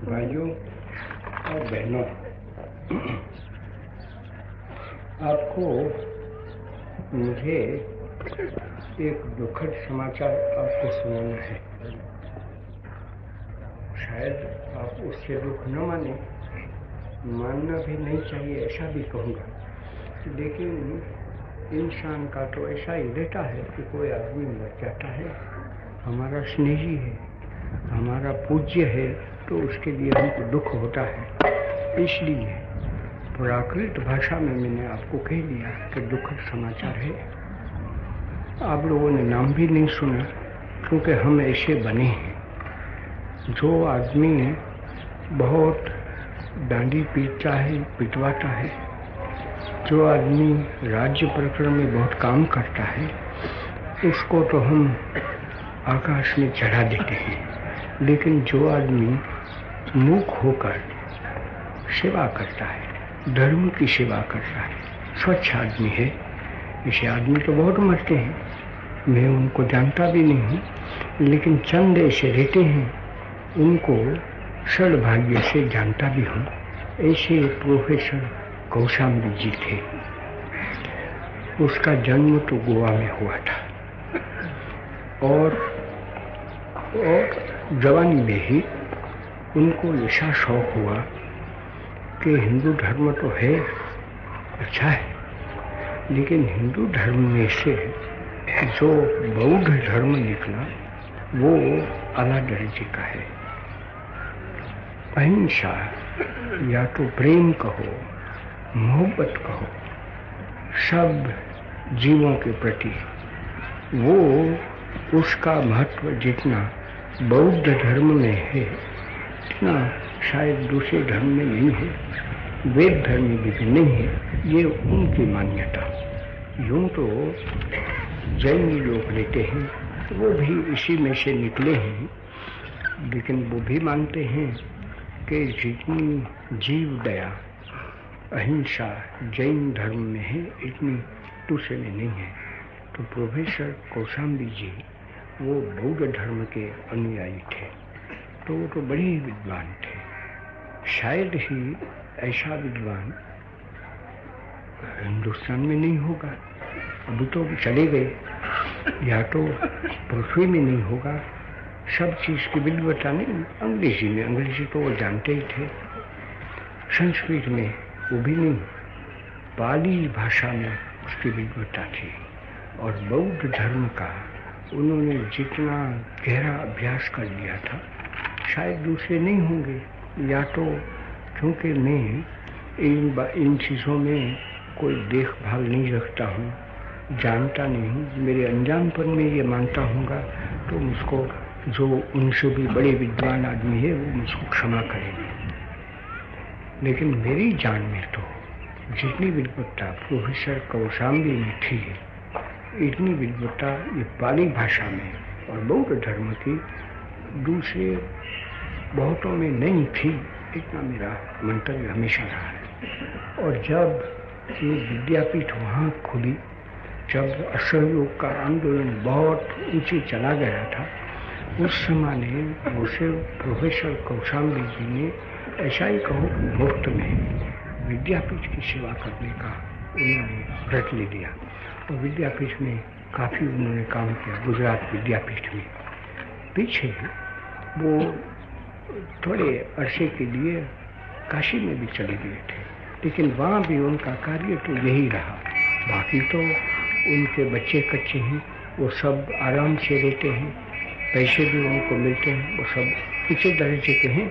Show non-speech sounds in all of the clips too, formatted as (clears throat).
भाइयों और बहनों, आपको मुझे एक दुखद समाचार आपको सुनाना है। शायद आप उससे दुख न माने, मानना भी नहीं चाहिए, ऐसा भी कहूँगा। लेकिन इंसान का तो ऐसा ही रहता है कि कोई आदमी मर जाता है। हमारा स्नेही है, हमारा पूज्य है तो उसके लिए हमको दुख होता है। इसलिए प्राकृत भाषा में मैंने आपको कह दिया कि दुखद समाचार है। आप लोगों ने नाम भी नहीं सुना, क्योंकि हम ऐसे बने हैं। जो आदमी बहुत डांडी पीटता है, पिटवाता है, जो आदमी राज्य प्रकरण में बहुत काम करता है, उसको तो हम आकाश में चढ़ा देते हैं। लेकिन जो आदमी मूक होकर सेवा करता है धर्म की सेवा करता है। स्वच्छ आदमी है ऐसे आदमी तो बहुत मरते हैं। मैं उनको जानता भी नहीं हूँ लेकिन चंद ऐसे रहते हैं उनको सड़भाग्य से जानता भी हूँ। ऐसे प्रोफेसर कौशाम्बी जी थे। उसका जन्म तो गोवा में हुआ था। और, और जवानी में ही उनको ऐसा शौक हुआ कि हिंदू धर्म तो है अच्छा है, लेकिन हिंदू धर्म में से जो बौद्ध धर्म निकला, वो अला दर्जे का है। अहिंसा या तो प्रेम कहो, मोहब्बत कहो, सब जीवों के प्रति, वो उसका महत्व जितना बौद्ध धर्म में है इतना शायद दूसरे धर्म में नहीं है, वेद धर्म में भी नहीं है, ये उनकी मान्यता। यूँ तो जैन लोग लेते हैं, वो भी इसी में से निकले हैं, लेकिन वो भी मानते हैं कि जितनी जीव दया, अहिंसा जैन धर्म में है, इतनी दूसरे में नहीं है। तो प्रोफेसर कौशाम्बी जी, वो बौद्ध धर्म के अनुयायी थे। तो वो तो बड़े ही विद्वान थे। शायद ही ऐसा विद्वान हिंदुस्तान में नहीं होगा। अभी तो चले गए। या तो पृथ्वी में नहीं होगा। सब चीज़ की विद्वता नहीं, अंग्रेज़ी में। अंग्रेज़ी तो वो जानते ही थे। संस्कृत में वो भी नहीं। पाली भाषा में उसकी विद्वता थी। और बौद्ध धर्म का उन्होंने जितना गहरा अभ्यास कर लिया था शायद दूसरे नहीं होंगे। या तो क्योंकि मैं इन इन चीज़ों में कोई देखभाल नहीं रखता हूँ, जानता नहीं मेरे अनजानपन में ये मानता हूँगा तो मुझको जो उनसे भी बड़े विद्वान आदमी है, वो मुझको क्षमा करेंगे। लेकिन मेरी जान में तो जितनी विद्वत्ता प्रोफेसर कौशाम्बी में थी इतनी विद्वत्ता ये पाली भाषा में और बौद्ध धर्म की दूसरे बहुतों में नहीं थी, इतना मेरा मंतव्य हमेशा रहा है। और जब ये विद्यापीठ वहाँ खुली, जब असहयोग का आंदोलन बहुत ऊँचे चला गया था, उस समय ने मुझसे प्रोफेसर कौशाम्बी जी ने ऐसा ही कहो मुफ़्त में विद्यापीठ की सेवा करने का उन्होंने व्रत ले लिया। और विद्यापीठ में काफ़ी उन्होंने काम किया, गुजरात विद्यापीठ में। पीछे वो थोड़े अरसे के लिए काशी में भी चले गए थे, लेकिन वहाँ भी उनका कार्य तो यही रहा। बाकी तो उनके बच्चे कच्चे हैं, वो सब आराम से रहते हैं, पैसे भी उनको मिलते हैं, वो सब उसी दर्जे के हैं,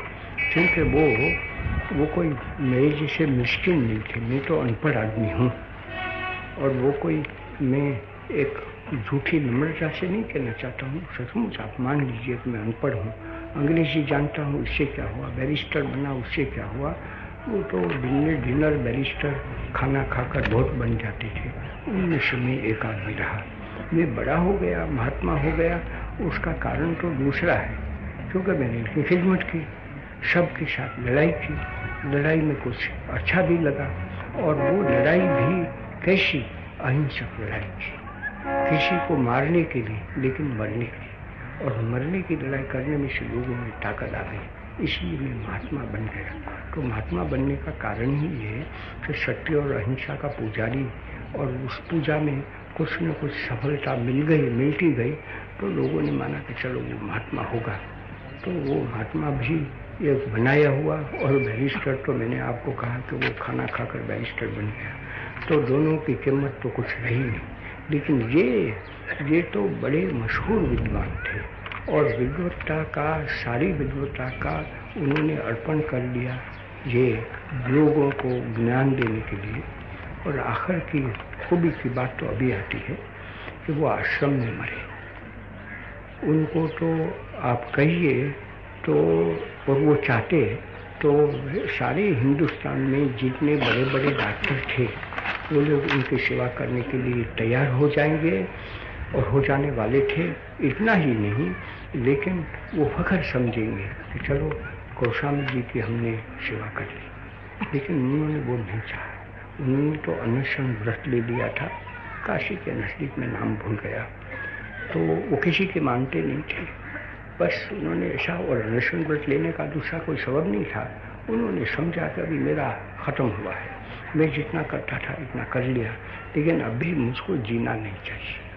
क्योंकि वो वो कोई मेरे जैसे मुश्किल नहीं थे, मैं तो अनपढ़ आदमी हूँ। और वो कोई मैं एक झूठी नम्रता से नहीं कहना चाहता हूँ, सचमुच आप मान लीजिए कि मैं अनपढ़ हूँ। अंग्रेज़ी जानता हूँ इससे क्या हुआ, बैरिस्टर बना उससे क्या हुआ। वो तो डिनर डिनर बैरिस्टर खाना खाकर बहुत बन जाते थे। उनमें से मैं एक आदमी रहा। मैं बड़ा हो गया, महात्मा हो गया। उसका कारण तो दूसरा है क्योंकि मैंने उनकी खिदमत की, सबके साथ लड़ाई की। लड़ाई में कुछ अच्छा भी लगा और वो लड़ाई भी कैसी अहिंसक लड़ाई थी। किसी को मारने के लिए, लेकिन मरने के लिए। और मरने की लड़ाई करने में से लोगों में ताकत आ गई। इसलिए मैं महात्मा बन गया। तो महात्मा बनने का कारण ही ये है कि सत्य और अहिंसा का पुजारी और उस पूजा में कुछ न कुछ सफलता मिल गई, मिलती गई। तो लोगों ने माना कि चलो वो महात्मा होगा। तो वो महात्मा भी एक बनाया हुआ और बैरिस्टर तो मैंने आपको कहा कि वो खाना खाकर बैरिस्टर बन गया। तो दोनों की कीमत तो कुछ रही नहीं। लेकिन ये ये तो बड़े मशहूर विद्वान थे। और विद्वत्ता का, सारी विद्वत्ता का उन्होंने अर्पण कर दिया ये लोगों को ज्ञान देने के लिए। और आखिर की खूबी की बात तो अभी आती है कि वो आश्रम में मरे। उनको तो आप कहिए तो और वो चाहते तो सारे हिंदुस्तान में जितने बड़े बड़े डॉक्टर थे, वो लोग उनकी सेवा करने के लिए तैयार हो जाएँगे और हो जाने वाले थे। इतना ही नहीं, लेकिन वो फखर समझेंगे कि चलो, कौशाम्ब जी की हमने सेवा कर ली। लेकिन उन्होंने वो नहीं चाहा। उन्होंने तो अन्वेषण व्रत ले लिया था। काशी के नज़दीक में नाम भूल गया। तो वो किसी के मानते नहीं थे। बस उन्होंने ऐसा और अन्वेषण व्रत लेने का दूसरा कोई सबब नहीं था। उन्होंने समझा कि अभी मेरा ख़त्म हुआ है। मैं जितना करता था, इतना कर लिया। लेकिन अभी मुझको जीना नहीं चाहिए।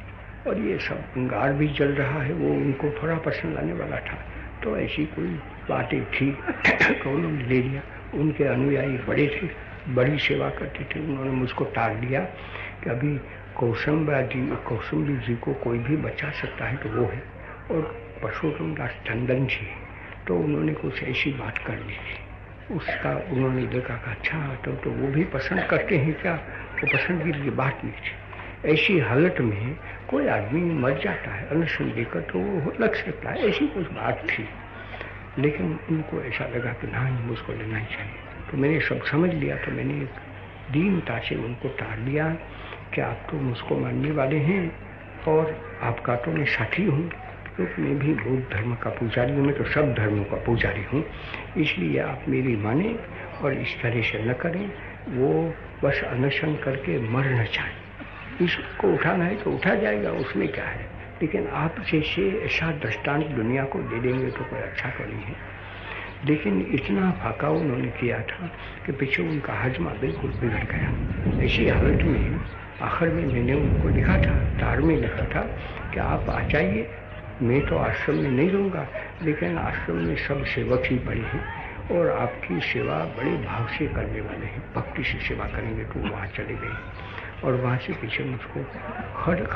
और ये सब अंगार भी जल रहा है, वो उनको थोड़ा पसंद आने वाला था। तो ऐसी कोई बातें थी (coughs) तो उन्होंने ले लिया। उनके अनुयायी बड़े थे, बड़ी सेवा करते थे। उन्होंने मुझको टाल दिया कि अभी कौशंबा जी कौशंबी जी को कोई भी बचा सकता है तो वो है। और परशुराम दास टंडन जी तो उन्होंने कुछ ऐसी बात कर ली। उसका उन्होंने देखा कि अच्छा तो, तो वो भी पसंद करते हैं क्या? वो पसंद की बात नहीं थी ऐसी हालत में कोई आदमी मर जाता है अनशन देकर तो वो लग सकता है ऐसी कुछ बात थी। लेकिन उनको ऐसा लगा कि ना ही मुझको लेना ही चाहिए। तो मैंने सब समझ लिया तो मैंने एक दीनता से उनको टाल दिया कि आप तो मुझको मानने वाले हैं और आपका तो मैं साथी हूँ। क्योंकि मैं भी बौद्ध धर्म का पुजारी हूँ, मैं तो सब धर्मों का पुजारी हूँ। इसलिए आप मेरी माने और इस तरह से न करें, वो बस अनशन करके मर न चाहें। इसको उठाना है तो उठा जाएगा, उसमें क्या है? लेकिन आप जैसे ऐसा दृष्टांत दुनिया को दे देंगे तो कोई अच्छा तो नहीं है। लेकिन इतना फाका उन्होंने किया था कि पीछे उनका हजमा बिल्कुल बिगड़ गया। ऐसी हालत में आखिर में मैंने उनको लिखा था, तार में लिखा था कि आप आ जाइए मैं तो आश्रम में नहीं रहूँगा, लेकिन आश्रम में सब सेवक ही बड़े हैं और आपकी सेवा बड़े भाव से करने वाले हैं। भक्ति से सेवा करेंगे तो वहाँ चले गए। और वहाँ से पीछे मुझको खट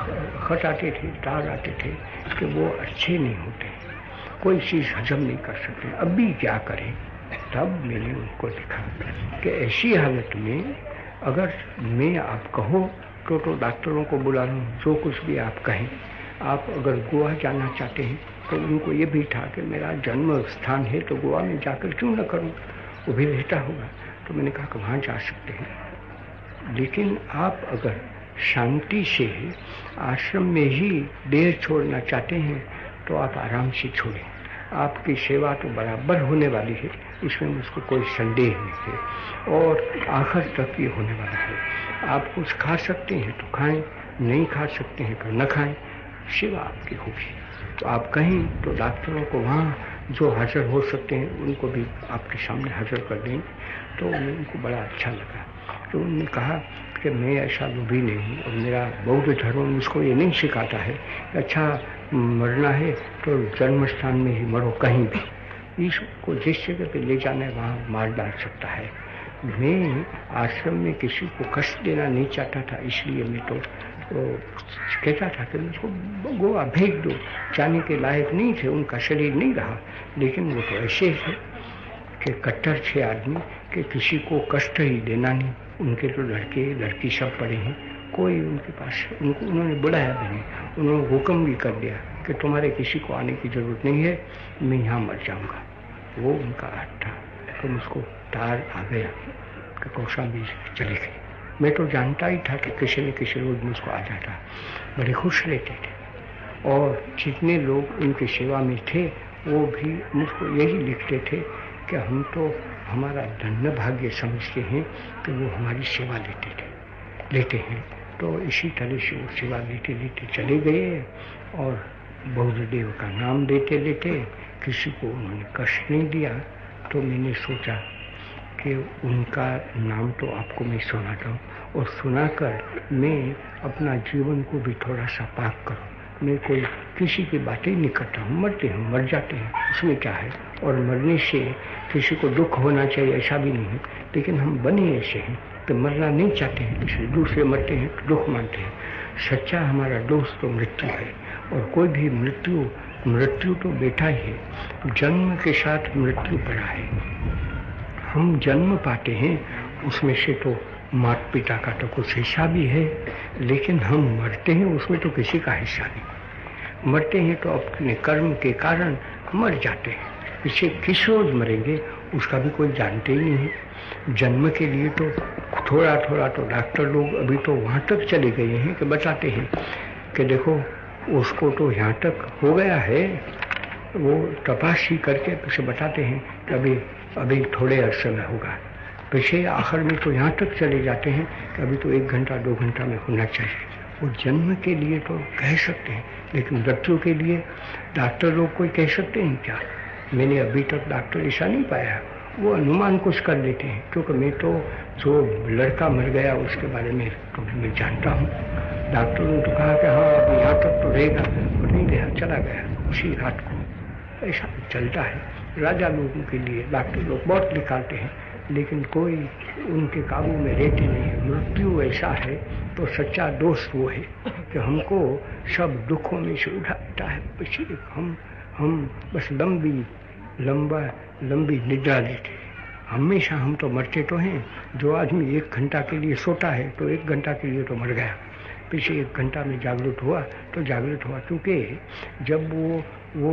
खट आते थे तार आते थे कि वो अच्छे नहीं होते। कोई चीज़ हजम नहीं कर सकते। अब भी क्या करें? तब मैंने उनको लिखा कि ऐसी हालत में अगर मैं आप कहो तो तो डॉक्टरों को बुला लूँ, जो कुछ भी आप कहें। आप अगर गोवा जाना चाहते हैं तो उनको ये भी था कि मेरा जन्म स्थान है तो गोवा में जाकर क्यों ना करूँ? वो भी रहता होगा। तो मैंने कहा कि वहाँ जा सकते हैं। लेकिन आप अगर शांति से आश्रम में ही देर छोड़ना चाहते हैं तो आप आराम से छोड़ें। आपकी सेवा तो बराबर होने वाली है, इसमें मुझको कोई संदेह नहीं है। और आखिर तक ये होने वाला है। आप कुछ खा सकते हैं तो खाएँ, नहीं खा सकते हैं तो न खाएँ। सेवा आपकी होगी। तो आप कहीं तो डॉक्टरों को वहाँ जो हाजिर हो सकते हैं उनको भी आपके सामने हाजिर कर देंगे। तो उनको बड़ा अच्छा लगा। तो उन्होंने कहा कि मैं ऐसा लोभी नहीं हूँ। और मेरा बौद्ध धर्म मुझको ये नहीं सिखाता है कि अच्छा मरना है तो जन्म स्थान में ही मरो कहीं भी। इसको जिस जगह पे ले जाना है वहाँ मार डाल सकता है। मैं आश्रम में किसी को कष्ट देना नहीं चाहता था इसलिए मैं तो, तो कहता था कि उसको गोवा भेज दो। जाने के लायक नहीं थे, उनका शरीर नहीं रहा। लेकिन वो तो ऐसे थे कि कट्टर थे आदमी कि किसी को कष्ट ही देना नहीं। उनके तो लड़के, लड़की सब पड़े हैं। कोई उनके पास, उनको उन्होंने बुलाया भी नहीं। उन्होंने हुक्म भी कर दिया कि तुम्हारे किसी को आने की ज़रूरत नहीं है, मैं यहाँ मर जाऊँगा। वो उनका हट था। तो मुझको तार आ गया कि कौशाम्बी चले गए। मैं तो जानता ही था कि किसी न किसी रोज मुझको आ जाता बड़े खुश रहते थे। और जितने लोग उनकी सेवा में थे, वो भी मुझको यही लिखते थे कि हम तो हमारा धन्य भाग्य समझते हैं कि वो हमारी सेवा लेते थे, लेते हैं। तो इसी तरह से वो सेवा लेते लेते चले गए और बौद्ध देव का नाम देते, लेते। किसी को उन्होंने कष्ट नहीं दिया तो मैंने सोचा कि उनका नाम तो आपको मैं सुनाता हूँ। और सुनाकर मैं अपना जीवन को भी थोड़ा सा पाक करूँ। मैं कोई किसी की बातें नहीं करता हूँ। मरते हैं, मर जाते हैं। उसमें क्या है? और मरने से किसी को दुख होना चाहिए ऐसा भी नहीं है। लेकिन हम बने ऐसे हैं तो मरना नहीं चाहते हैं। इसलिए दूसरे मरते हैं तो दुख मानते हैं। सच्चा हमारा दोस्त तो मृत्यु है। और कोई भी मृत्यु मृत्यु तो बेटा ही है। जन्म के साथ मृत्यु पड़ा है। हम जन्म पाते हैं, उसमें से तो माता पिता का तो कुछ हिस्सा भी है, लेकिन हम मरते हैं, उसमें तो किसी का हिस्सा नहीं। मरते हैं तो अपने कर्म के कारण मर जाते हैं। इसे किस रोज मरेंगे, उसका भी कोई जानते ही नहीं। है जन्म के लिए तो थोड़ा थोड़ा तो डॉक्टर लोग अभी तो वहाँ तक चले गए हैं कि बताते हैं कि देखो, उसको तो यहाँ तक हो गया है। वो तपाशी करके उसे बताते हैं कि अभी अभी थोड़े अरसे में होगा। पीछे आखिर में तो यहाँ तक चले जाते हैं कि अभी तो एक घंटा, दो घंटा में होना चाहिए। वो जन्म के लिए तो कह सकते हैं, लेकिन मृत्यु के लिए डॉक्टर लोग कोई कह सकते हैं क्या? मैंने अभी तक डॉक्टर ऐसा नहीं पाया। वो अनुमान कुछ कर लेते हैं, क्योंकि मैं तो जो लड़का मर गया, उसके बारे में तो मैं जानता हूँ। डॉक्टर ने तो कहा कि हाँ अब यहाँ तक तो रहेगा और नहीं रहा चला गया, उसी रात को। ऐसा चलता है। राजा लोगों के लिए डॉक्टर लोग बहुत निकालते हैं, लेकिन कोई उनके काबू में रहते नहीं है। मृत्यु ऐसा है तो सच्चा दोस्त वो है कि हमको सब दुखों में से उठाता है। हम हम बस लंबी, लंबा, लंबी निद्रा लेते हैं। हमेशा हम तो मरते तो हैं। जो आदमी एक घंटा के लिए सोता है तो एक घंटा के लिए तो मर गया। पीछे एक घंटा में जागृत हुआ तो जागृत हुआ, क्योंकि जब वो वो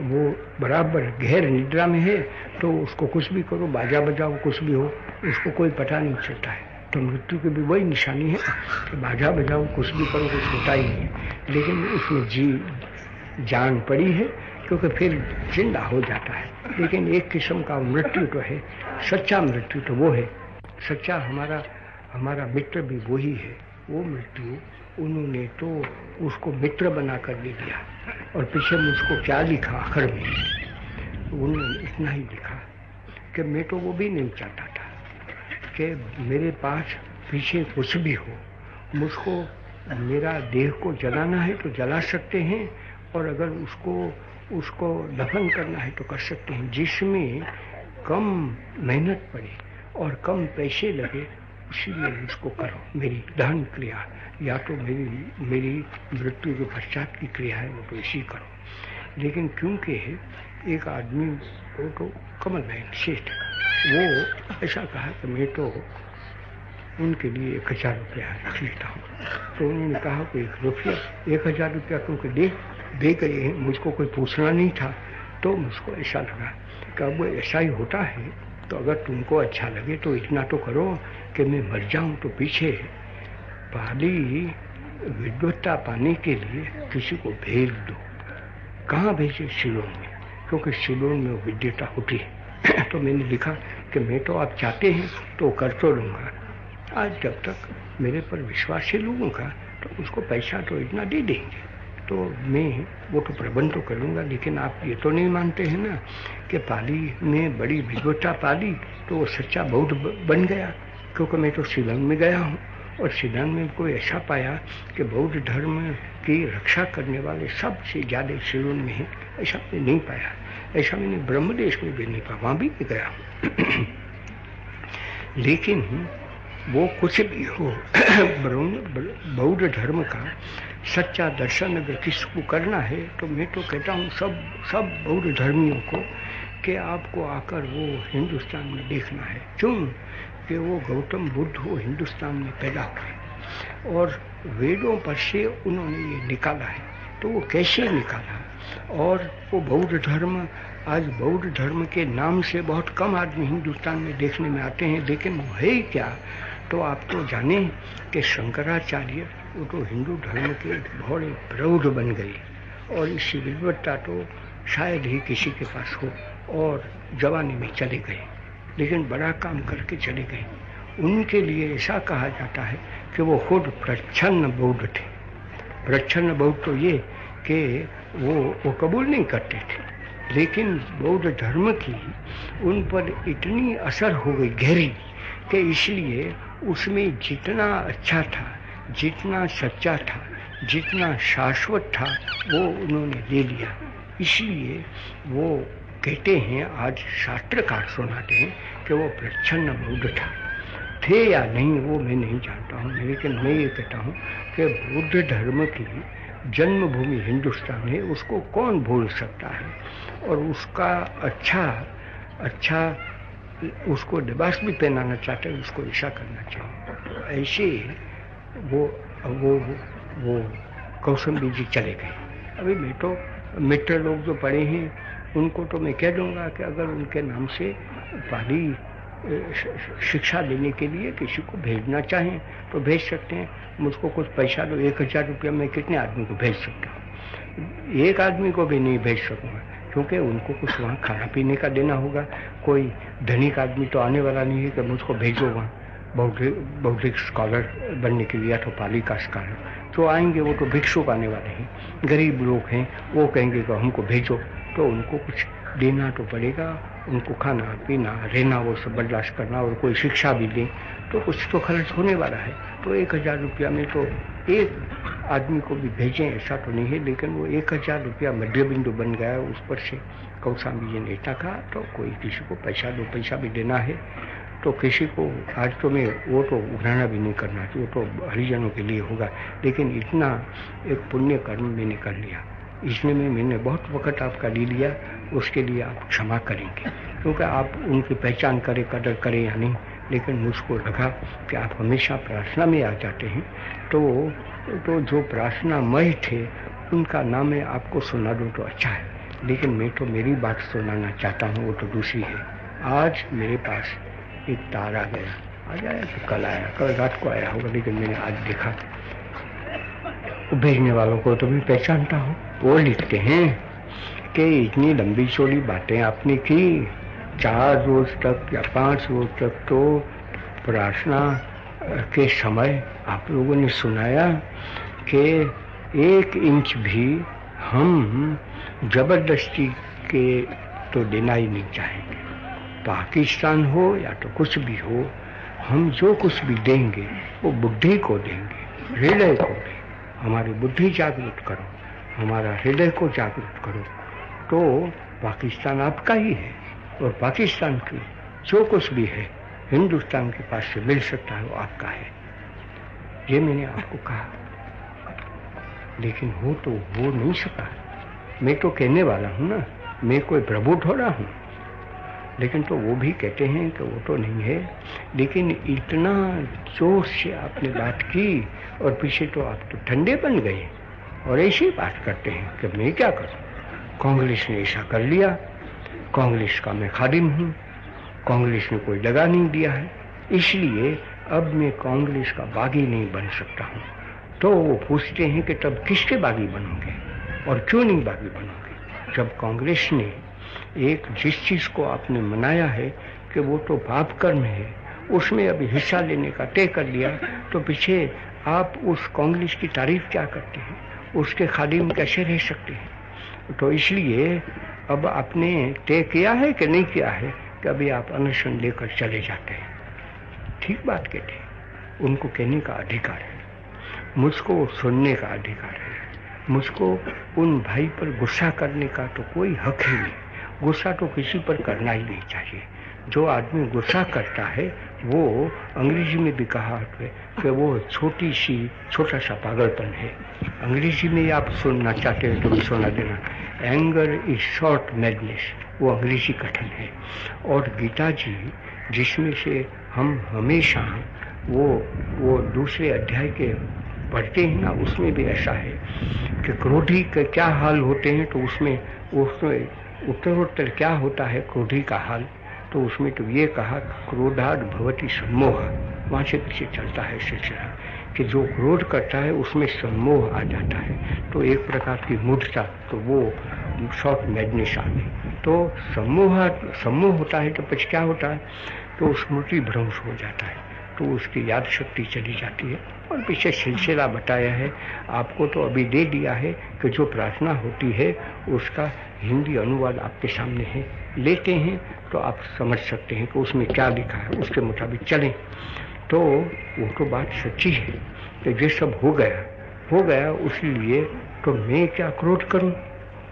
वो बराबर गहर निद्रा में है तो उसको कुछ भी करो, बाजा बजाओ, कुछ भी हो, उसको कोई पता नहीं चलता है। तो मृत्यु की भी वही निशानी है कि बाजा बजाओ, कुछ भी करो, कुछ होता ही नहीं लेकिन उसमें जी, जान पड़ी है, क्योंकि फिर ज़िंदा हो जाता है। लेकिन एक किस्म का मृत्यु तो है, सच्चा मृत्यु तो वो है। सच्चा हमारा हमारा मित्र भी वही है, वो मृत्यु उन्होंने तो उसको मित्र बना कर दे दिया और पीछे मुझको क्या लिखा आखिर में? उन्होंने इतना ही लिखा कि मैं तो वो भी नहीं चाहता था कि मेरे पास पीछे कुछ भी हो। मुझको मेरा देह को जलाना है तो जला सकते हैं और अगर उसको उसको दफन करना है तो कर सकते हैं, जिसमें कम मेहनत पड़े और कम पैसे लगे इसीलिए उसको करो। मेरी दहन क्रिया, या तो मेरी मेरी मृत्यु के पश्चात की क्रिया है, वो तो इसी करो। लेकिन क्योंकि एक आदमी वो तो कमल बहन सेठ वो ऐसा कहा कि मैं तो उनके लिए एक हज़ार रुपया रख लेता हूँ। तो उन्होंने कहा कि एक रुपया, एक हज़ार रुपया क्योंकि दे दे गए हैं, मुझको कोई पूछना नहीं था। तो मुझको ऐसा लगा कि अब ऐसा ही होता है तो अगर तुमको अच्छा लगे तो इतना तो करो कि मैं मर जाऊँ तो पीछे पाली विद्वत्ता पाने के लिए किसी को भेज दो। कहाँ भेजे? शिलोन में। क्योंकि शिलोन में विद्यता होती है। (clears throat) तो मैंने लिखा कि मैं तो आप चाहते हैं तो कर तो लूँगा। आज जब तक मेरे पर विश्वास है लोगों का तो उसको पैसा तो इतना दे देंगे। तो मैं वो तो प्रबंध तो करूँगा लेकिन आप ये तो नहीं मानते हैं ना कि पाली में बड़ी विद्वता पाली तो वो सच्चा बौद्ध बन गया। क्योंकि मैं तो शिलंग में गया हूँ और शिलंग में कोई ऐसा पाया कि बौद्ध धर्म की रक्षा करने वाले सबसे ज़्यादा शिलोन में है, ऐसा मैंने नहीं पाया। ऐसा मैंने ब्रह्मदेश में भी नहीं पाया, वहाँ भी गया (clears throat) लेकिन वो कुछ भी हो (clears throat) बौद्ध धर्म का सच्चा दर्शन अगर किसको करना है तो मैं तो कहता हूँ सब सब बौद्ध धर्मियों को कि आपको आकर वो हिंदुस्तान में देखना है। क्यों? कि वो गौतम बुद्ध वो हिंदुस्तान में पैदा हुए। और वेदों पर से उन्होंने ये निकाला है। तो वो कैसे निकाला? और वो बौद्ध धर्म, आज बौद्ध धर्म के नाम से बहुत कम आदमी हिंदुस्तान में देखने में आते हैं, लेकिन वो है ही क्या? तो आप तो जाने कि शंकराचार्य, वो तो हिंदू धर्म के बहुत प्रौढ़ बन गए। और इसकी विद्वत्ता तो शायद ही किसी के पास हो, और जवानी में चले गए। लेकिन बड़ा काम करके चले गए उनके लिए ऐसा कहा जाता है कि वो खुद प्रच्छन्न बौद्ध थे। प्रच्छन्न बौद्ध तो ये कि वो वो कबूल नहीं करते थे। लेकिन बौद्ध धर्म की उन पर इतनी असर हो गई गहरी कि इसलिए उसमें जितना अच्छा था, जितना सच्चा था, जितना शाश्वत था, वो उन्होंने ले लिया। इसलिए वो कहते हैं, आज शास्त्रकार सुनाते हैं कि वो प्रच्छन्न बौद्ध था। थे या नहीं, वो मैं नहीं जानता हूँ, लेकिन मैं ये कहता हूँ कि बुद्ध धर्म की जन्मभूमि हिंदुस्तान है उसको कौन भूल सकता है? और उसका अच्छा अच्छा उसको लिबास भी पहनाना चाहते हैं, उसको ऐसा करना चाहिए तो ऐसे वो वो वो कौशंबी जी चले गए। अभी मैं तो मित्र लोग जो पढ़े हैं उनको तो मैं कह दूँगा कि अगर उनके नाम से पाली शिक्षा देने के लिए किसी को भेजना चाहें तो भेज सकते हैं। मुझको कुछ पैसा दो, एक हज़ार रुपया मैं कितने आदमी को भेज सकता हूँ? एक आदमी को भी नहीं भेज सकूँगा, क्योंकि उनको कुछ वहाँ खाना पीने का देना होगा। कोई धनिक आदमी तो आने वाला नहीं है कि मुझको भेजो वहाँ। बौद्धिक बौद्धिक स्कॉलर बनने के लिए तो पाली का स्कॉलर तो आएँगे वो तो भिक्षुक आने वाले हैं। गरीब लोग हैं, वो कहेंगे कि हमको भेजो। तो उनको कुछ देना तो पड़ेगा, उनको खाना, पीना, रहना, वो सब बर्दाश्त करना और कोई शिक्षा भी दें तो कुछ तो खर्च होने वाला है। तो एक हज़ार रुपया में तो एक आदमी को भी भेजें, ऐसा तो नहीं है, लेकिन वो एक हज़ार रुपया मध्य बिंदु बन गया उस पर से कौशाम्बी जी ने इतना कहा तो कोई किसी को पैसा, दो पैसा भी देना है। तो किसी को आज तो मैं, वो तो उघराना भी नहीं करना, वो तो हरिजनों के लिए होगा, लेकिन इतना एक पुण्य कर्म मैंने कर लिया। इसमें में मैंने बहुत वक्त आपका ले लिया उसके लिए आप क्षमा करेंगे। क्योंकि आप उनकी पहचान करें, कदर करें या नहीं, लेकिन मुझको लगा कि आप हमेशा प्रार्थना में आ जाते हैं। तो तो जो प्रार्थना मय थे, उनका नाम मैं आपको सुना दूँ तो अच्छा है। लेकिन मैं तो मेरी बात सुनाना चाहता हूँ, वो तो दूसरी है। आज मेरे पास एक तार आ गया। आ जाया तो कल आया, कल रात को आया होगा, लेकिन मैंने आज देखा। भेजने वालों को तो भी पहचानता हूँ। वो लिखते हैं कि इतनी लंबी चौड़ी बातें आपने की। चार रोज तक या पाँच रोज तक तो प्रार्थना के समय आप लोगों ने सुनाया कि एक इंच भी हम ज़बरदस्ती के तो देना ही नहीं चाहेंगे। पाकिस्तान हो या तो कुछ भी हो, हम जो कुछ भी देंगे, वो बुद्धि को देंगे, हृदय को देंगे। हमारी बुद्धि जागृत करो। हमारा हृदय को जागृत करो। तो पाकिस्तान आपका ही है और पाकिस्तान की जो कुछ भी है, हिंदुस्तान के पास से मिल सकता है, वो आपका है। ये मैंने आपको कहा। लेकिन हो तो हो नहीं सका। मैं तो कहने वाला हूँ ना, मैं कोई प्रभु थोड़ा हूँ। लेकिन तो वो भी कहते हैं कि वो तो नहीं है। लेकिन इतना ज़ोर से आपने बात की और पीछे तो आप तो ठंडे बन गए। और ऐसी बात करते हैं कि मैं क्या करूँ? कांग्रेस ने ऐसा कर लिया। कांग्रेस का मैं खादिम हूँ। कांग्रेस ने कोई दगा नहीं दिया है। इसलिए अब मैं कांग्रेस का बागी नहीं बन सकता हूँ। तो वो पूछते हैं कि तब किसके बागी बनोगे और क्यों नहीं बागी बनोगे? जब कांग्रेस ने एक जिस चीज़ को आपने मनाया है कि वो तो पाप कर्म है, उसमें अभी हिस्सा लेने का तय कर लिया तो पीछे आप उस कांग्रेस की तारीफ़ क्या करते हैं? उसके खादिम कैसे रह सकते हैं? तो इसलिए अब आपने तय किया है कि नहीं किया है कि अभी आप अनशन लेकर चले जाते हैं। ठीक बात कहते हैं उनको कहने का अधिकार है, मुझको सुनने का अधिकार है। मुझको उन भाई पर गुस्सा करने का तो कोई हक ही नहीं। गुस्सा तो किसी पर करना ही नहीं चाहिए। जो आदमी गुस्सा करता है, वो अंग्रेज़ी में भी कहा है कि वो छोटी सी, छोटा सा पागलपन है। अंग्रेज़ी में आप सुनना चाहते हैं तो भी सुना देना। एंगर इज़ शॉर्ट मैडनेस वो अंग्रेज़ी कथन है। और गीता जी जिसमें से हम हमेशा वो वो दूसरे अध्याय के पढ़ते हैं ना, उसमें भी ऐसा है कि क्रोधी के क्या हाल होते हैं तो उसमें उसमें उत्तरोत्तर क्या होता है, क्रोधी का हाल। तो उसमें तो ये कहा क्रोधाद भवती सम्मोह। वहाँ से चलता है सिलसिला कि जो क्रोध करता है, उसमें सम्मोह आ जाता है। तो एक प्रकार की मूर्छा तो वो शॉर्ट मैडनेस आ गई तो सम्मोह सम्मोह होता है तो पछ क्या होता है? तो स्मृति भ्रंश हो जाता है। तो उसकी याद शक्ति चली जाती है। और पीछे सिलसिला बताया है। आपको तो अभी दे दिया है कि जो प्रार्थना होती है, उसका हिंदी अनुवाद आपके सामने है। लेते हैं तो आप समझ सकते हैं कि उसमें क्या लिखा है। उसके मुताबिक चलें। तो वो तो बात सच्ची है कि ये सब हो गया। हो गया उसलिए तो मैं क्या क्रोध करूँ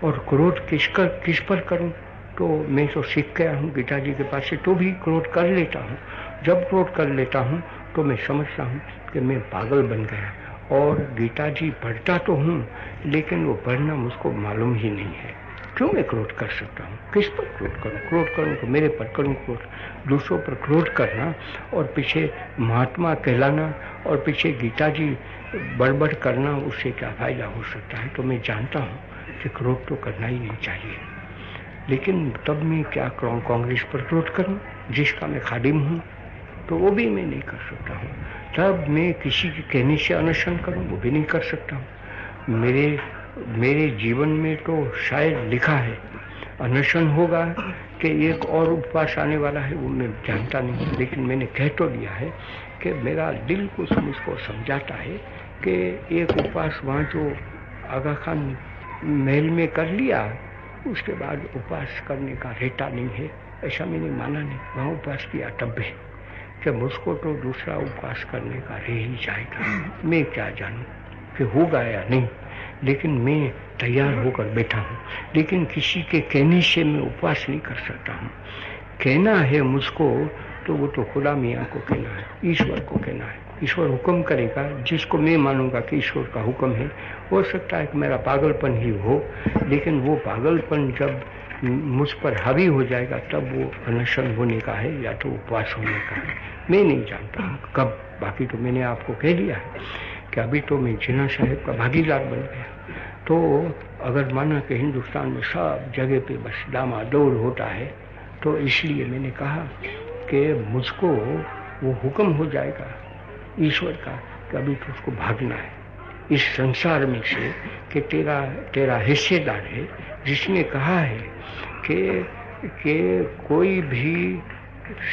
और क्रोध किस कर किस पर करूँ? तो मैं तो सीख गया हूँ गीता जी के पास से तो भी क्रोध कर लेता हूँ। जब क्रोध कर लेता हूँ तो मैं समझता हूँ कि मैं पागल बन गया और गीता जी पढ़ता तो हूँ, लेकिन वो पढ़ना मुझको मालूम ही नहीं है। क्यों मैं क्रोध कर सकता हूँ? किस पर क्रोध करूँ? क्रोध करूँ तो मेरे पर करूँ क्रोध? दूसरों पर क्रोध करना और पीछे महात्मा कहलाना और पीछे गीता जी बड़बड़ करना, उससे क्या फ़ायदा हो सकता है? तो मैं जानता हूँ कि क्रोध तो करना ही नहीं चाहिए। लेकिन तब मैं क्या कांग्रेस पर क्रोध करूँ? जिसका मैं खादिम हूँ तो वो भी मैं नहीं कर सकता हूँ। तब मैं किसी के कहने से अनशन करूँ, वो भी नहीं कर सकता हूँ। मेरे मेरे जीवन में तो शायद लिखा है अनशन होगा कि एक और उपवास आने वाला है, वो मैं जानता नहीं लेकिन मैंने कह तो दिया है कि मेरा दिल कुछ मुझको समझाता है कि एक उपवास वहाँ जो आगा खान महल में कर लिया, उसके बाद उपवास करने का रेटा नहीं है, ऐसा मैंने माना नहीं। वहाँ उपवास किया तब भी कि मुझको तो दूसरा उपवास करने का रह ही जाएगा। मैं क्या जानूँ कि होगा या नहीं? लेकिन मैं तैयार होकर बैठा हूँ। लेकिन किसी के कहने से मैं उपवास नहीं कर सकता हूँ। कहना है मुझको तो वो तो खुदा मियाँ को कहना है, ईश्वर को कहना है। ईश्वर हुक्म करेगा, जिसको मैं मानूँगा कि ईश्वर का हुक्म है। हो सकता है कि मेरा पागलपन ही हो, लेकिन वो पागलपन जब मुझ पर हावी हो जाएगा, तब वो अनशन होने का है, या तो उपवास होने का है। मैं नहीं जानता कब, बाकी तो मैंने आपको कह दिया है। कि अभी तो मैं जिना साहेब का भागीदार बन गया। तो अगर माना कि हिंदुस्तान में सब जगह पे बस डामाडोल होता है तो इसलिए मैंने कहा कि मुझको वो हुक्म हो जाएगा ईश्वर का कि अभी तो उसको भागना है। इस संसार में से कि तेरा तेरा हिस्सेदार है, जिसने कहा है कि कि कोई भी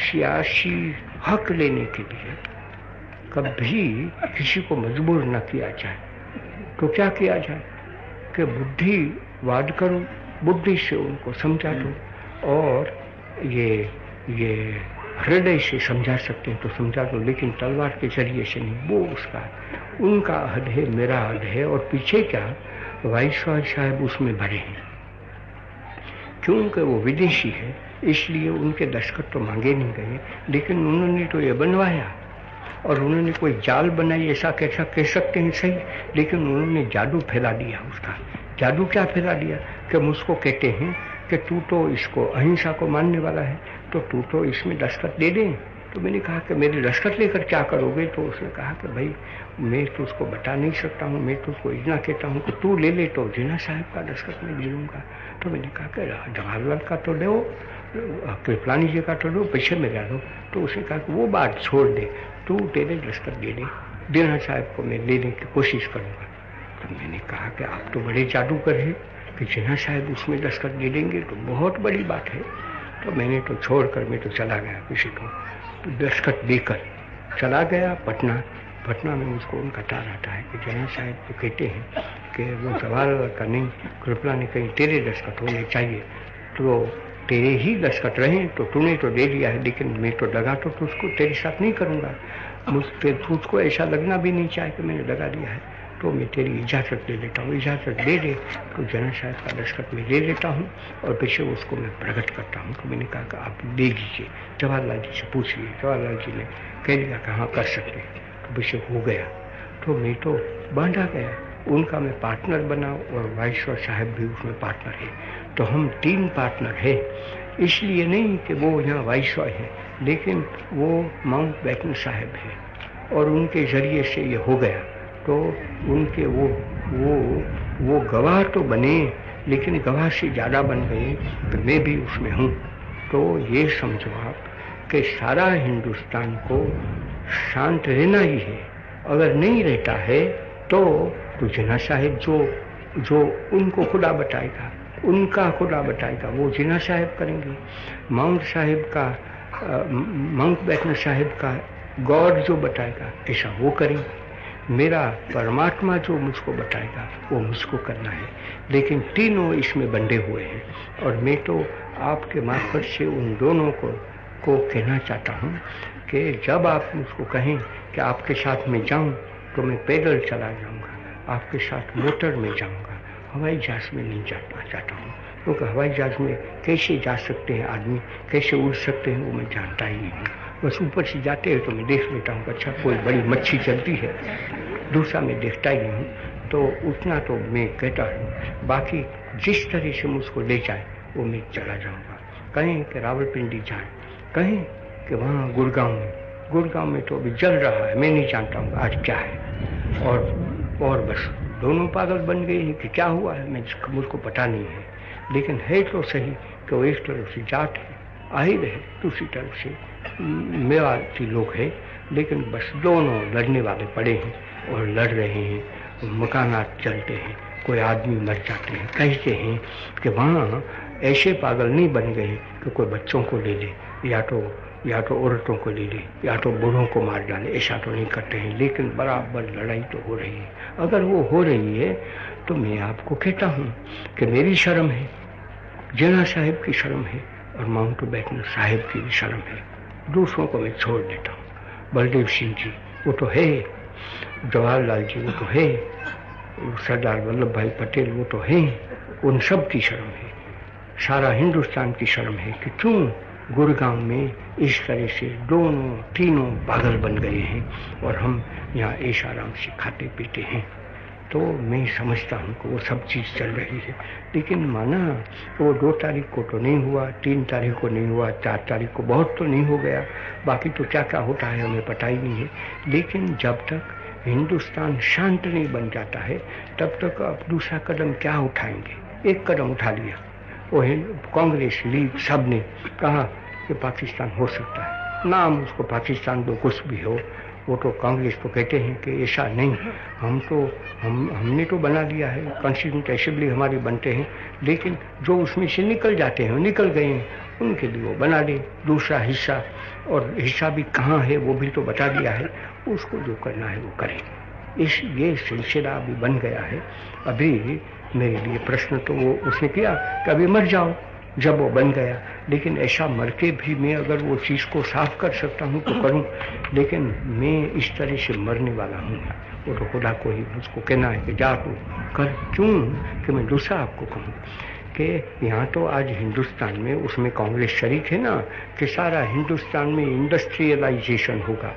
सियासी हक लेने के लिए कभी किसी को मजबूर न किया जाए। तो क्या किया जाए? कि बुद्धि वाद करो, बुद्धि से उनको समझा दो और ये ये हृदय से समझा सकते हैं तो समझा दो, लेकिन तलवार के ज़रिए से नहीं, वो उसका, उनका हद है मेरा हद है और पीछे क्या? वाइसराय साहब उसमें भरे हैं। क्योंकि वो विदेशी है, इसलिए उनके दस्खत तो मांगे नहीं गए, लेकिन उन्होंने तो ये बनवाया। और उन्होंने कोई जाल बनाई ऐसा कैसा कह सकते हैं सही, लेकिन उन्होंने जादू फैला दिया उसका जादू क्या फैला दिया? कि मुझको कहते हैं कि तू तो इसको अहिंसा को मानने वाला है तो तू तो इसमें दस्तखत दे दें। तो मैंने कहा कि मेरे दस्तखत लेकर क्या करोगे? तो उसने कहा कि भाई, मैं तो उसको बता नहीं सकता हूँ, मैं तो उसको इतना कहता हूँ कि तू ले ले तो जिना साहब का दस्तखत मैं ले लूँगा तो मैंने कहा कि जवाहरलाल का तो लो कृपलानी जी का तो दो पीछे में जा दो तो उसने कहा कि वो बात छोड़ दे। तू तेरे दस्तखत दे दे दीना साहब को मैं लेने की कोशिश करूँगा। तो मैंने कहा कि आप तो बड़े जादूगर हैं, कि जिना साहब उसमें दस्तखत दे देंगे तो बहुत बड़ी बात है। तो मैंने तो छोड़ कर मैं तो चला गया किसी को। तो दस्खत देकर चला गया पटना। पटना में मुझको उनका तार आता है कि जना साहब तो कहते हैं कि वो सवाल का नहीं कृपला ने कहीं तेरे दस्खत होने चाहिए। तो तेरे ही दस्खत रहे तो तूने तो दे दिया है, लेकिन मैं तो लगा तो उसको तेरे साथ नहीं करूँगा। मुझ तुझको ऐसा लगना भी नहीं चाहे कि मैंने लगा दिया है तो मैं तेरी इजाज़त ले लेता हूँ, इजाज़त दे दे तो जना साहब का दस्खत में ले लेता हूँ, और पीछे उसको मैं प्रकट करता हूँ। तो मैंने कहा कि आप दे दीजिए। जवाहरलाल जी से पूछ पूछिए, जवाहरलाल जी ने कह दिया कि हाँ कर सकते तो पीछे हो गया। तो मैं तो बांधा गया। उनका मैं पार्टनर बना और वाइसर साहब भी उसमें पार्टनर है। तो हम तीन पार्टनर हैं। इसलिए नहीं कि वो यहाँ वाइसरॉय है, लेकिन वो माउंट बैटन साहब है और उनके ज़रिए से ये हो गया। तो उनके वो वो वो गवाह तो बने, लेकिन गवाह से ज़्यादा बन गए तो मैं भी उसमें हूँ। तो ये समझो आप कि सारा हिंदुस्तान को शांत रहना ही है। अगर नहीं रहता है तो तो जिना साहेब, जो जो उनको खुदा बताएगा। उनका खुदा बताएगा वो जिना साहेब करेंगे, माउंट साहेब का माउंट बैटन साहेब का, गॉड जो बताएगा ऐसा वो करें मेरा परमात्मा जो मुझको बताएगा वो मुझको करना है। लेकिन तीनों इसमें बंधे हुए हैं। और मैं तो आपके मार्फत से उन दोनों को को कहना चाहता हूँ कि जब आप मुझको कहें कि आपके साथ में जाऊँ तो मैं पैदल चला जाऊँगा। आपके साथ मोटर में जाऊँगा। हवाई जहाज़ में नहीं जाना चाहता हूँ। क्योंकि हवाई जहाज़ में कैसे जा सकते हैं आदमी, कैसे उड़ सकते हैं, वो मैं जानता ही नहीं। हूँ बस ऊपर से जाते हैं तो मैं देख लेता हूँ अच्छा कोई बड़ी मच्छी चलती है। दूसरा मैं देखता ही नहीं हूँ। तो उतना तो मैं कहता हूँ, बाकी जिस तरह से मुझको ले जाए, वो मैं चला जाऊँगा। कहें कि रावलपिंडी जाए, कहें कि वहाँ गुड़गांव में। गुड़गांव में तो अभी जल रहा है, मैं नहीं जानता हूँ आज क्या है। और और बस। दोनों पागल बन गए हैं कि क्या हुआ है? मैं मुझको पता नहीं है। लेकिन है तो सही कि वो एक तरफ़ से जाट है, आ ही रहे, दूसरी तरफ़ से मेवाती लोग हैं। लेकिन बस दोनों लड़ने वाले पड़े हैं और लड़ रहे हैं। मकानात चलते हैं, कोई आदमी मर जाते हैं। कहते हैं कि, वहाँ, ऐसे पागल नहीं बन गए कि कोई बच्चों को ले ले, या तो या तो औरतों को ले ले, या तो बूढ़ों को मार डाले। ऐसा तो नहीं करते हैं, लेकिन बराबर लड़ाई तो हो रही है। अगर वो हो रही है तो मैं आपको कहता हूँ कि मेरी शर्म है जना साहेब की शर्म है और माउंट बैटन साहेब की भी शर्म है। दूसरों को मैं छोड़ देता हूँ। बलदेव सिंह जी, वो तो है, जवाहरलाल जी, वो तो है, सरदार वल्लभ भाई पटेल, वो तो है, उन सब की शर्म है। सारा हिंदुस्तान की शर्म है कि क्यों गुड़गांव में इस तरह से दोनों तीनों पागल बन गए हैं और हम यहाँ ऐश आराम से खाते पीते हैं। तो मैं समझता हूँ कि वो सब चीज़ चल रही है। लेकिन माना वो दो तारीख को तो नहीं हुआ, तीन तारीख को नहीं हुआ, चार तारीख को बहुत तो नहीं हो गया। बाकी तो क्या क्या होता है हमें पता ही नहीं है। लेकिन जब तक हिंदुस्तान शांत नहीं बन जाता है, तब तक अब दूसरा कदम क्या उठाएँगे? एक कदम उठा लिया। वो कांग्रेस लीग सबने कहा कि पाकिस्तान हो सकता है। नाम उसको पाकिस्तान तो कुछ भी हो, वो तो कांग्रेस तो कहते हैं कि ऐसा नहीं हम तो हम, हमने तो बना लिया है कॉन्स्टिट्यूंट असेंबली हमारे बनते हैं, लेकिन जो उसमें से निकल जाते हैं, निकल गए हैं, उनके लिए वो बना दे। दूसरा हिस्सा, और हिस्सा भी कहाँ है, वो भी तो बता दिया है, उसको जो करना है वो करें। इस, ये सिलसिला अभी बन गया है। अभी मेरे लिए प्रश्न तो वो उसने किया कि अभी मर जाओ जब वो बन गया। लेकिन ऐसा मर के भी मैं अगर वो चीज़ को साफ़ कर सकता हूँ तो करूँ। लेकिन मैं इस तरह से मरने वाला हूँ। वो तो खुदा को ही मुझको कहना है कि जा तू, कर क्यों कि मैं दूसरा आपको कहूँ कि यहाँ तो आज हिंदुस्तान में उसमें कांग्रेस शरीक है ना, कि सारा हिंदुस्तान में इंडस्ट्रियलाइजेशन होगा।